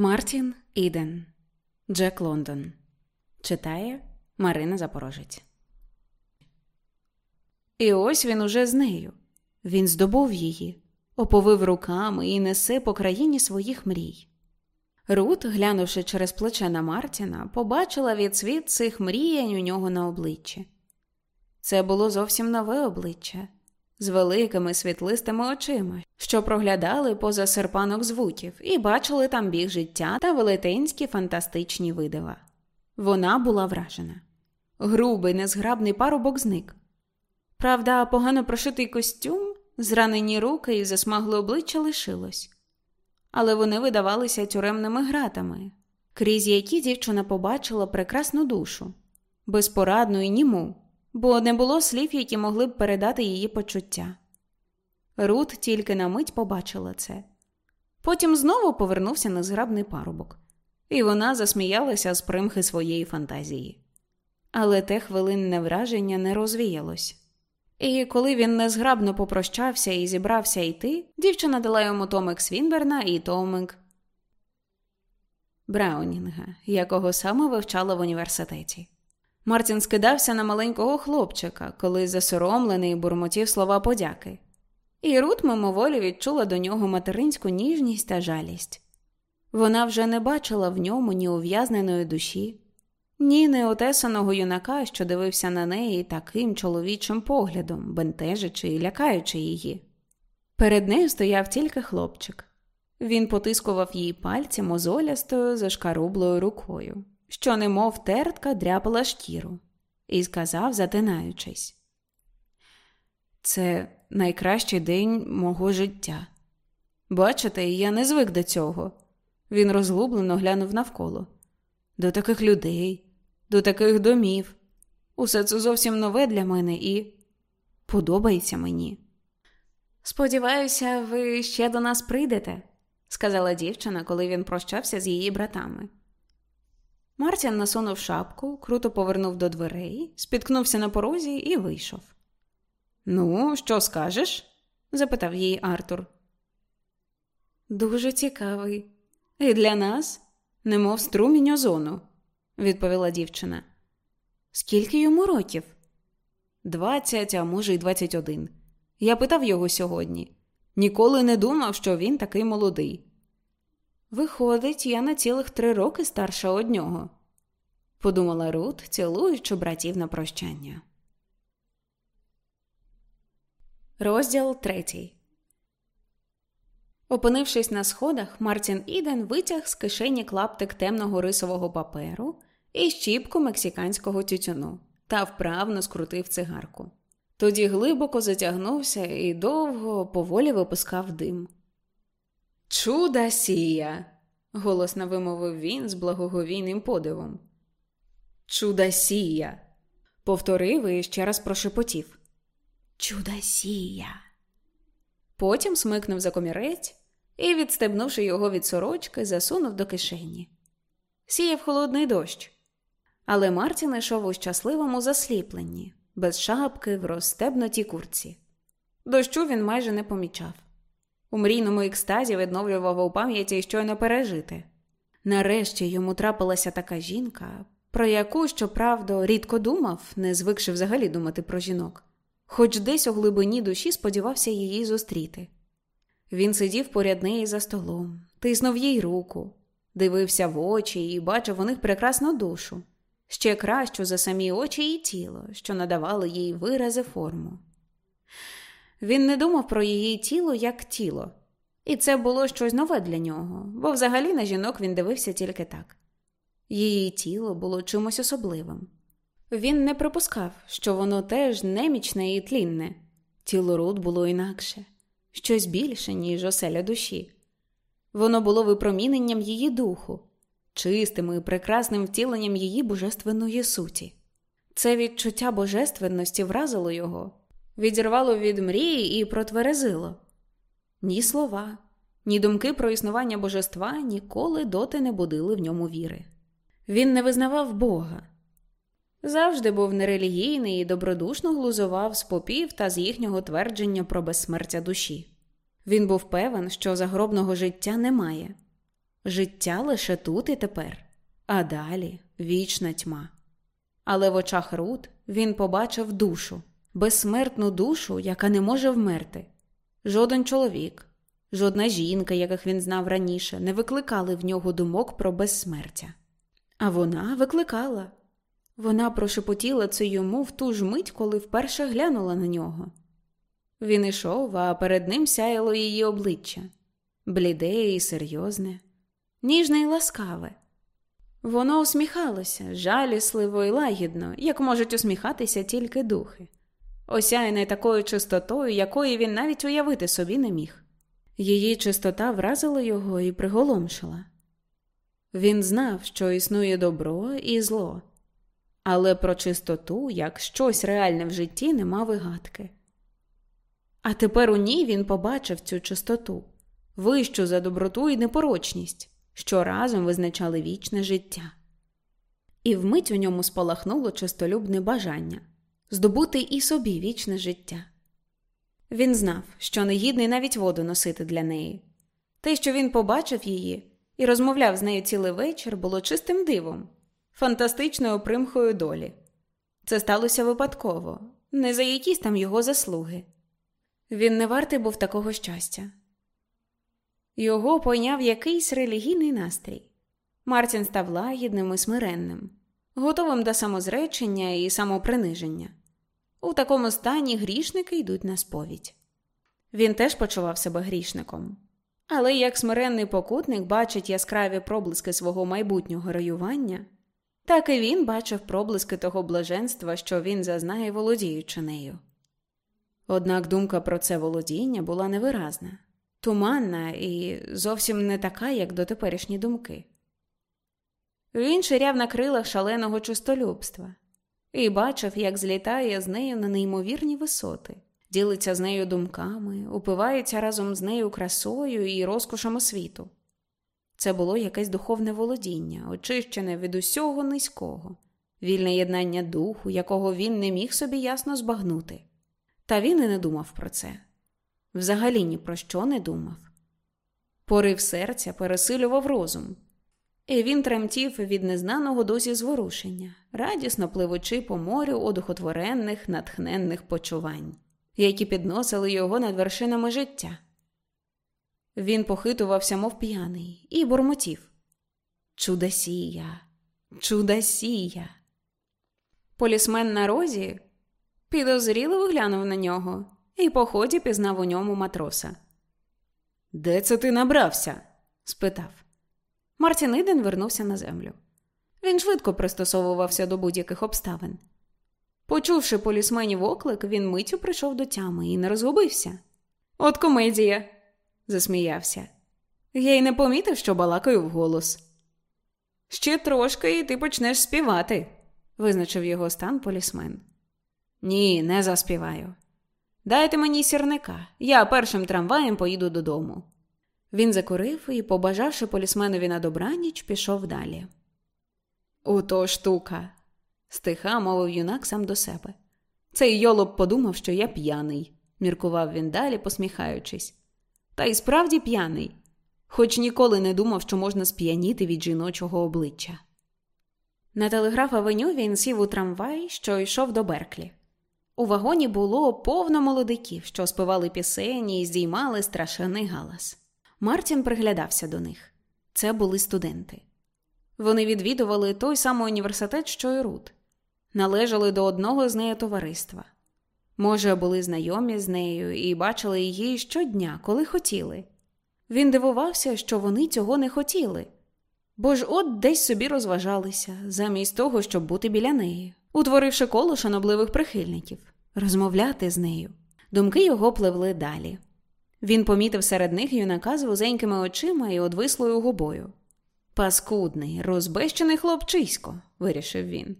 Мартін Іден Джек Лондон читає Марина Запорожець. І ось він уже з нею. Він здобув її, оповив руками і несе по країні своїх мрій. Рут, глянувши через плече на Мартіна, побачила відсвіт цих мріянь у нього на обличчі. Це було зовсім нове обличчя з великими світлистими очима, що проглядали поза серпанок звуків, і бачили там біг життя та велетенські фантастичні видива. Вона була вражена. Грубий, незграбний парубок зник. Правда, погано прошитий костюм, зранені руки і засмагле обличчя лишилось, але вони видавалися тюремними гратами, крізь які дівчина побачила прекрасну душу, безпорадну і німу, бо не було слів, які могли б передати її почуття. Рут тільки на мить побачила це. Потім знову повернувся незграбний парубок, і вона засміялася з примхи своєї фантазії. Але те хвилинне враження не розвіялось. І коли він незграбно попрощався і зібрався йти, дівчина дала йому томик Свінберна і томик Браунінга, якого саме вивчала в університеті. Мартін скидався на маленького хлопчика, коли засоромлений бурмотів слова подяки, і Рут мимоволі відчула до нього материнську ніжність та жалість. Вона вже не бачила в ньому ні ув'язненої душі, ні неотесаного юнака, що дивився на неї таким чоловічим поглядом, бентежачи і лякаючи її. Перед нею стояв тільки хлопчик. Він потискував її пальці мозолястою зашкарублою рукою що, немов тертка, дряпала шкіру, і сказав, затинаючись, це найкращий день мого життя. Бачите, я не звик до цього. Він розгублено глянув навколо. До таких людей, до таких домів. Усе це зовсім нове для мене і подобається мені. Сподіваюся, ви ще до нас прийдете, сказала дівчина, коли він прощався з її братами. Мартін насунув шапку, круто повернув до дверей, спіткнувся на порозі і вийшов. Ну, що скажеш? запитав її Артур. Дуже цікавий. І для нас, немов струмінь озону, відповіла дівчина. Скільки йому років? Двадцять, а може, й двадцять один. Я питав його сьогодні. Ніколи не думав, що він такий молодий. Виходить, я на цілих три роки старша од нього, подумала Рут, цілуючи братів на прощання. Розділ третій. Опинившись на сходах, Мартін Іден витяг з кишені клаптик темного рисового паперу і щіпку мексиканського тютюну та вправно скрутив цигарку. Тоді глибоко затягнувся і довго поволі випускав дим. Чуда сія, голосно вимовив він з благоговійним подивом. Чудасія, повторив і ще раз прошепотів. Чудасія. Потім смикнув за комірець і, відстебнувши його від сорочки, засунув до кишені. Сіяв холодний дощ. Але Мартін йшов у щасливому засліпленні, без шапки в розстебнутій курці. Дощу він майже не помічав. У мрійному екстазі відновлював у пам'яті щойно пережити. Нарешті йому трапилася така жінка, про яку, щоправда, рідко думав, не звикши взагалі думати про жінок, хоч десь у глибині душі сподівався її зустріти. Він сидів поряд неї за столом, тиснув їй руку, дивився в очі і бачив у них прекрасну душу, ще кращу за самі очі і тіло, що надавали їй вирази форму. Він не думав про її тіло як тіло, і це було щось нове для нього, бо взагалі на жінок він дивився тільки так. Її тіло було чимось особливим. Він не припускав, що воно теж немічне і тлінне. Тіло Рут було інакше, щось більше, ніж оселя душі. Воно було випроміненням її духу, чистим і прекрасним втіленням її божественної суті. Це відчуття божественності вразило його, відірвало від мрії і протверезило. Ні слова, ні думки про існування божества ніколи доти не будили в ньому віри. Він не визнавав Бога. Завжди був нерелігійний і добродушно глузував з попів та з їхнього твердження про безсмертя душі. Він був певен, що загробного життя немає. Життя лише тут і тепер, а далі вічна тьма. Але в очах Рут він побачив душу, безсмертну душу, яка не може вмерти. Жоден чоловік, жодна жінка, яких він знав раніше, не викликали в нього думок про безсмертя. А вона викликала. Вона прошепотіла це йому в ту ж мить, коли вперше глянула на нього. Він ішов, а перед ним сяяло її обличчя бліде і серйозне, ніжне і ласкаве. Воно усміхалося жалісливо і лагідно, як можуть усміхатися тільки духи, осяяне такою чистотою, якої він навіть уявити собі не міг. Її чистота вразила його і приголомшила. Він знав, що існує добро і зло, але про чистоту, як щось реальне в житті, не мав і гадки. А тепер у ній він побачив цю чистоту, вищу за доброту і непорочність, що разом визначали вічне життя. І вмить у ньому спалахнуло чистолюбне бажання здобути і собі вічне життя. Він знав, що не гідний навіть воду носити для неї. Те, що він побачив її і розмовляв з нею цілий вечір, було чистим дивом, фантастичною примхою долі. Це сталося випадково, не за якісь там його заслуги. Він не вартий був такого щастя. Його пойняв якийсь релігійний настрій. Мартін став лагідним і смиренним, готовим до самозречення і самоприниження. У такому стані грішники йдуть на сповідь. Він теж почував себе грішником, але як смиренний покутник бачить яскраві проблиски свого майбутнього героювання, так і він бачив проблиски того блаженства, що він зазнає, володіючи нею. Однак думка про це володіння була невиразна, туманна і зовсім не така, як дотеперішні думки. Він ширяв на крилах шаленого чистолюбства і бачив, як злітає з нею на неймовірні висоти, ділиться з нею думками, упивається разом з нею красою і розкошами світу. Це було якесь духовне володіння, очищене від усього низького, вільне єднання духу, якого він не міг собі ясно збагнути. Та він і не думав про це. Взагалі ні про що не думав. Порив серця пересилював розум, і він тремтів від незнаного досі зворушення, радісно пливучи по морю одухотворених, натхненних почувань, які підносили його над вершинами життя. Він похитувався, мов п'яний, і бурмотів Чудосія, чудосія. Полісмен на розі підозріло виглянув на нього і по ході пізнав у ньому матроса. Де це ти набрався? спитав. Мартін Іден вернувся на землю. Він швидко пристосовувався до будь-яких обставин. Почувши полісменів оклик, він миттю прийшов до тями і не розгубився. От комедія, засміявся. Я й не помітив, що балакаю вголос. Ще трошки, і ти почнеш співати, визначив його стан полісмен. Ні, не заспіваю. Дайте мені сірника, я першим трамваєм поїду додому. Він закурив і, побажавши полісменові на добраніч, пішов далі. Ото штука, стиха мовив юнак сам до себе. Цей йолоп подумав, що я п'яний, міркував він далі, посміхаючись. Та й справді п'яний, хоч ніколи не думав, що можна сп'яніти від жіночого обличчя. На телеграф авеню він сів у трамвай, що йшов до Берклі. У вагоні було повно молодиків, що співали пісені і здіймали страшенний галас. Мартін приглядався до них. Це були студенти. Вони відвідували той самий університет, що й Рут, належали до одного з нею товариства. Може, були знайомі з нею і бачили її щодня, коли хотіли. Він дивувався, що вони цього не хотіли, бо ж от десь собі розважалися, замість того, щоб бути біля неї, утворивши коло шанобливих прихильників, розмовляти з нею. Думки його пливли далі. Він помітив серед них юнака з вузенькими очима і одвислою губою. Паскудний, розбещений хлопчисько, вирішив він.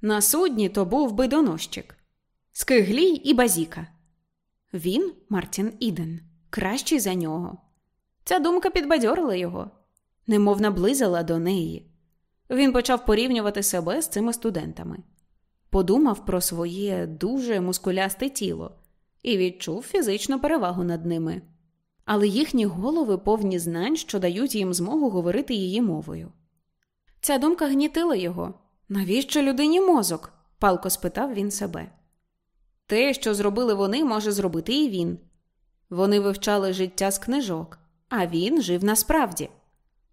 На судні то був би донощик. Скиглій і базіка. Він, Мартін Іден, кращий за нього. Ця думка підбадьорила його, немов наблизила до неї. Він почав порівнювати себе з цими студентами, подумав про своє дуже мускулясте тіло і відчув фізичну перевагу над ними. але їхні голови повні знань, що дають їм змогу говорити її мовою. Ця думка гнітила його. Навіщо людині мозок? палко спитав він себе. Те, що зробили вони, може зробити і він. Вони вивчали життя з книжок, а він жив насправді.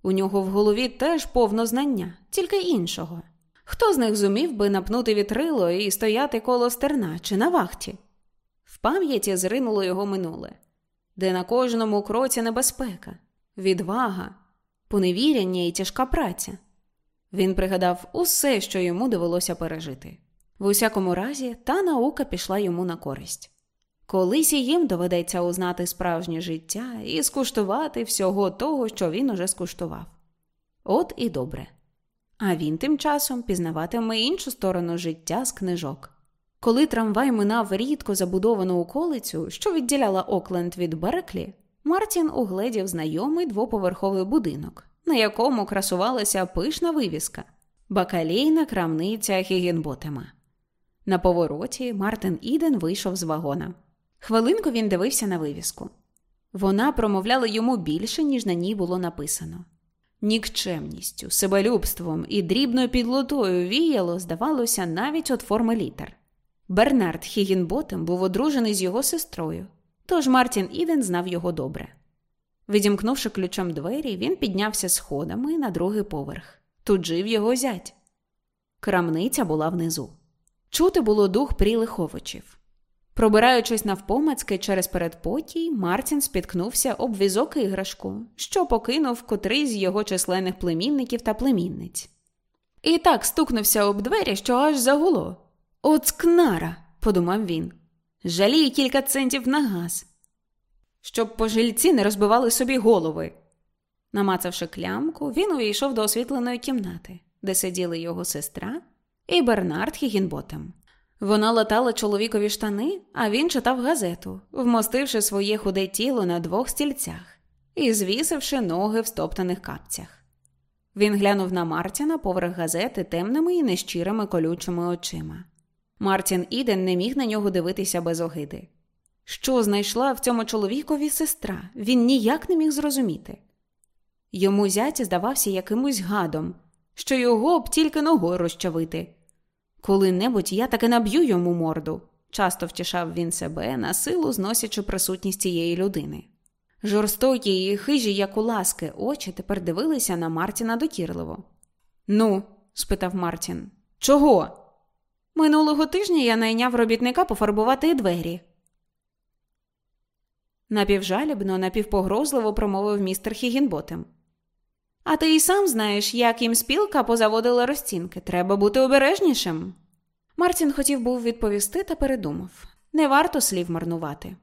У нього в голові теж повно знання, тільки іншого. Хто з них зумів би напнути вітрило і стояти коло стерна чи на вахті? Пам'яті зринуло його минуле, де на кожному кроці небезпека, відвага, поневіряння і тяжка праця. Він пригадав усе, що йому довелося пережити. В усякому разі, та наука пішла йому на користь. Колись і їм доведеться узнати справжнє життя і скуштувати всього того, що він уже скуштував. От і добре. А він тим часом пізнаватиме іншу сторону життя з книжок. Коли трамвай минав рідко забудовану околицю, що відділяла Окленд від Береклі, Мартін угледів знайомий двоповерховий будинок, на якому красувалася пишна вивіска бакалійна крамниця Хігінботема. На повороті Мартин Іден вийшов з вагона. Хвилинку він дивився на вивіску. Вона промовляла йому більше, ніж на ній було написано. Нікчемністю, себелюбством і дрібною підлотою віяло, здавалося, навіть от форми літер. Бернард Хігінботем був одружений з його сестрою, тож Мартін Іден знав його добре. Відімкнувши ключом двері, він піднявся сходами на другий поверх. Тут жив його зять. Крамниця була внизу. Чути було дух прілих овочів. Пробираючись навпомацьки через передпотій, Мартін спіткнувся об візок іграшку, що покинув котрий з його численних племінників та племінниць. І так стукнувся об двері, що аж загуло. От скнара, подумав він. Жаліє кілька центів на газ. Щоб пожильці не розбивали собі голови. Намацавши клямку, він увійшов до освітленої кімнати, де сиділи його сестра і Бернард Хігінботем. Вона латала чоловікові штани, а він читав газету, вмостивши своє худе тіло на двох стільцях і звісивши ноги в стоптаних капцях. Він глянув на Мартіна поверх газети темними і нещирими колючими очима. Мартін Іден не міг на нього дивитися без огиди. Що знайшла в цьому чоловікові сестра, він ніяк не міг зрозуміти. Йому зять здавався якимось гадом, що його б тільки ногою розчавити. Коли-небудь я таки наб'ю йому морду, часто втішав він себе, на силу зносячи присутність цієї людини. Жорстокі і хижі, як у ласки, очі тепер дивилися на Мартіна докірливо. Ну, спитав Мартін, чого? Минулого тижня я найняв робітника пофарбувати двері. Напівжалібно, напівпогрозливо промовив містер Хігінботем. А ти і сам знаєш, як їм спілка позаводила розцінки. Треба бути обережнішим. Мартін хотів був відповісти та передумав не варто слів марнувати.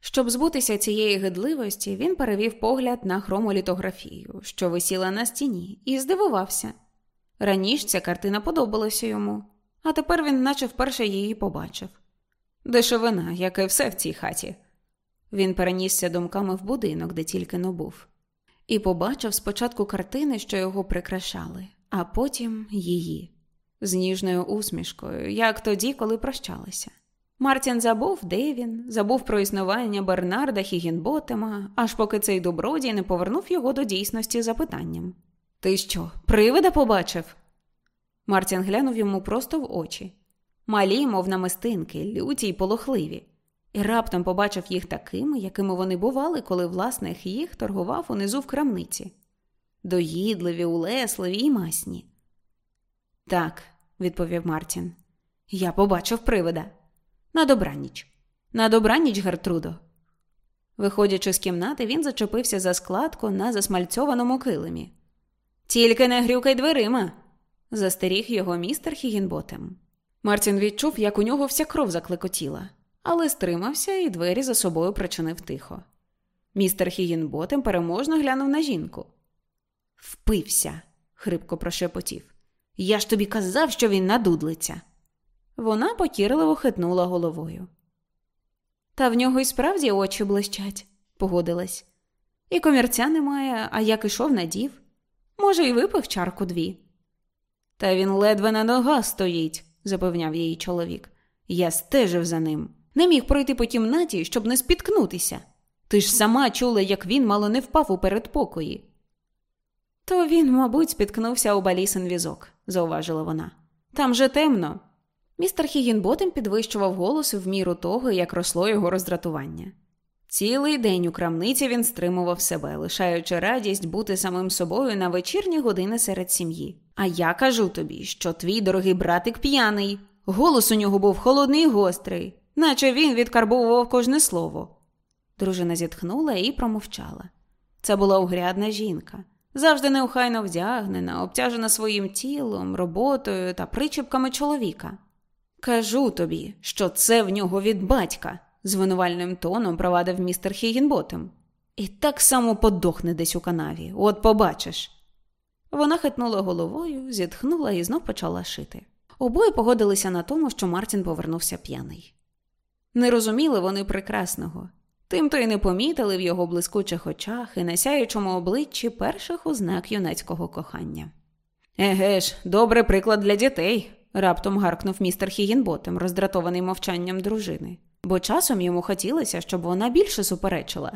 Щоб збутися цієї гидливості, він перевів погляд на хромолітографію, що висіла на стіні, і здивувався. Раніше ця картина подобалася йому, а тепер він, наче вперше її побачив. Дешевина, як і все в цій хаті. Він перенісся думками в будинок, де тільки но був і побачив спочатку картини, що його прикрашали, а потім її з ніжною усмішкою, як тоді, коли прощалися. Мартін забув, де він, забув про існування Бернарда Хігінботема, аж поки цей добродій не повернув його до дійсності запитанням Ти що, привида побачив? Мартін глянув йому просто в очі. Малі, мов намистинки, люті й полохливі і раптом побачив їх такими, якими вони бували, коли власник їх торгував унизу в крамниці доїдливі, улесливі і масні. Так, відповів Мартін, я побачив привида. На добраніч. На добраніч, Гертрудо. Виходячи з кімнати, він зачепився за складку на засмальцьованому килимі. Тільки не грюкай дверима, застеріг його містер Хігінботем. Мартін відчув, як у нього вся кров заклекотіла але стримався і двері за собою причинив тихо. Містер Хігінботем переможно глянув на жінку. Впився, хрипко прошепотів. Я ж тобі казав, що він надудлиться. Вона покірливо хитнула головою. Та в нього й справді очі блищать, погодилась. І комірця немає, а як ішов надів. Може, й випив чарку дві. Та він ледве на ногах стоїть, запевняв її чоловік. Я стежив за ним. Не міг пройти по кімнаті, щоб не спіткнутися. Ти ж сама чула, як він мало не впав у передпокої. То він, мабуть, спіткнувся у балісин візок, зауважила вона. Там же темно. Містер Хігінботем підвищував голос в міру того, як росло його роздратування. Цілий день у крамниці він стримував себе, лишаючи радість бути самим собою на вечірні години серед сім'ї. А я кажу тобі, що твій дорогий братик п'яний. Голос у нього був холодний і гострий, наче він відкарбовував кожне слово. Дружина зітхнула і промовчала. Це була угрядна жінка, завжди неухайно вдягнена, обтяжена своїм тілом, роботою та причепками чоловіка. Кажу тобі, що це в нього від батька, звинувальним тоном провадив містер Хігінботем. І так само подохне десь у канаві, от побачиш. Вона хитнула головою, зітхнула і знов почала шити. Обоє погодилися на тому, що Мартін повернувся п'яний. Не розуміли вони прекрасного, тим то й не помітили в його блискучих очах і на сяючому обличчі перших ознак юнацького кохання. Еге ж, добрий приклад для дітей, раптом гаркнув містер Хігінботем, роздратований мовчанням дружини, бо часом йому хотілося, щоб вона більше суперечила.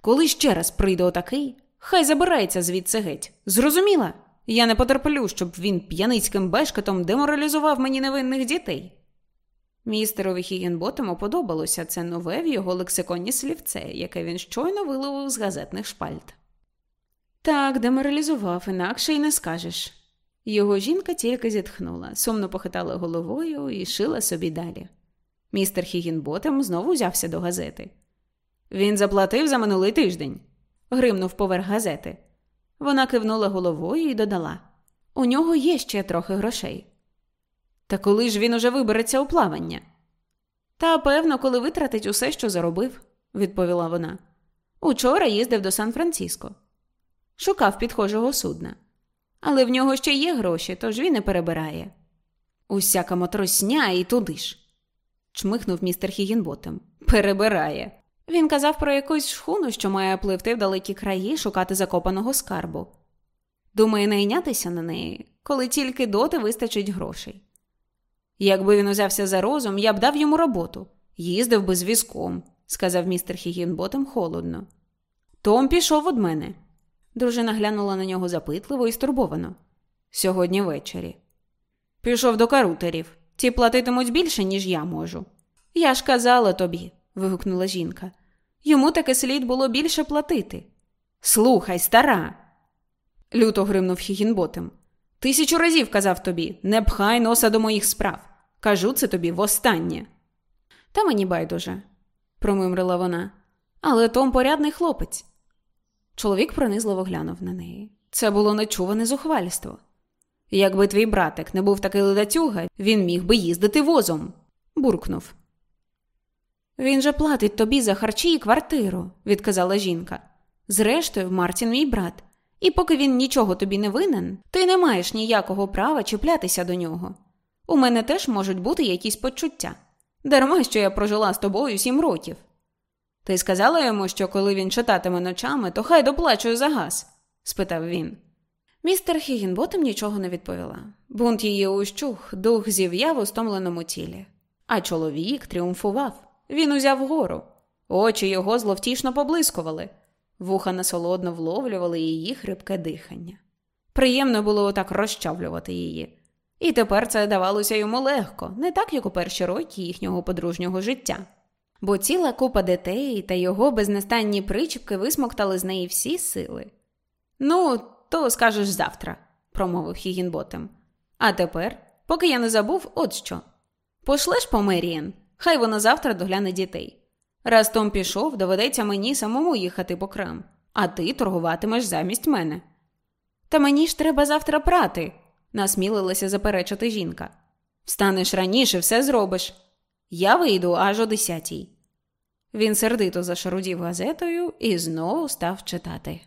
Коли ще раз прийде отакий, хай забирається звідси геть. Зрозуміла? Я не потерплю, щоб він п'яницьким бешкетом деморалізував мені невинних дітей. Містерові Хігінботему подобалося це нове в його лексиконі слівце, яке він щойно виловив з газетних шпальт. Так, деморалізував, інакше й не скажеш. Його жінка тільки зітхнула, сумно похитала головою і шила собі далі. Містер Хігінботем знову взявся до газети. Він заплатив за минулий тиждень, гримнув поверх газети. Вона кивнула головою і додала У нього є ще трохи грошей. Та коли ж він уже вибереться у плавання? Та певно, коли витратить усе, що заробив, відповіла вона. Учора їздив до Сан-Франциско. Шукав підхожого судна. Але в нього ще є гроші, тож він і перебирає. Усяка мотросня і туди ж. Чмихнув містер Хігінботем. Перебирає. Він казав про якусь шхуну, що має пливти в далекі краї шукати закопаного скарбу. Думає найнятися на неї, коли тільки доти вистачить грошей. Якби він узявся за розум, я б дав йому роботу, їздив би з візком, сказав містер Хігінботем холодно. Том пішов від мене. Дружина глянула на нього запитливо і стурбовано. Сьогодні ввечері. Пішов до карутерів. Ті платитимуть більше, ніж я можу. Я ж казала тобі, вигукнула жінка. Йому таки слід було більше платити. Слухай, стара. Люто гримнув Хігінботем. Тисячу разів казав тобі не пхай носа до моїх справ. Кажу це тобі востаннє. Та мені байдуже, промимрила вона. Але Том порядний хлопець. Чоловік пронизливо глянув на неї. Це було нечуване зухвальство. Якби твій братик не був такий ледацюга, він міг би їздити возом, буркнув. Він же платить тобі за харчі і квартиру, відказала жінка. Зрештою, Мартін мій брат, і поки він нічого тобі не винен, ти не маєш ніякого права чіплятися до нього. У мене теж можуть бути якісь почуття. Дарма, що я прожила з тобою сім років. Ти сказала йому, що коли він читатиме ночами, то хай доплачує за газ? спитав він. Містер Хігінботем нічого не відповіла. Бунт її ущух, дух зів'яв у стомленому тілі. А чоловік тріумфував. Він узяв гору. Очі його зловтішно поблискували, вуха насолодно вловлювали її хрипке дихання. Приємно було отак розчавлювати її. І тепер це давалося йому легко, не так, як у перші роки їхнього подружнього життя. Бо ціла купа дітей та його безнастанні причіпки висмоктали з неї всі сили. Ну, то скажеш завтра, промовив Хігінботем. А тепер, поки я не забув, от що. Пошлеш по Мерієн, хай вона завтра догляне дітей. Раз Том пішов, доведеться мені самому їхати по крам, а ти торгуватимеш замість мене. Та мені ж треба завтра прати, насмілилася заперечити жінка. Встанеш раніше, все зробиш. Я вийду аж о десятій. Він сердито зашарудів газетою і знову став читати.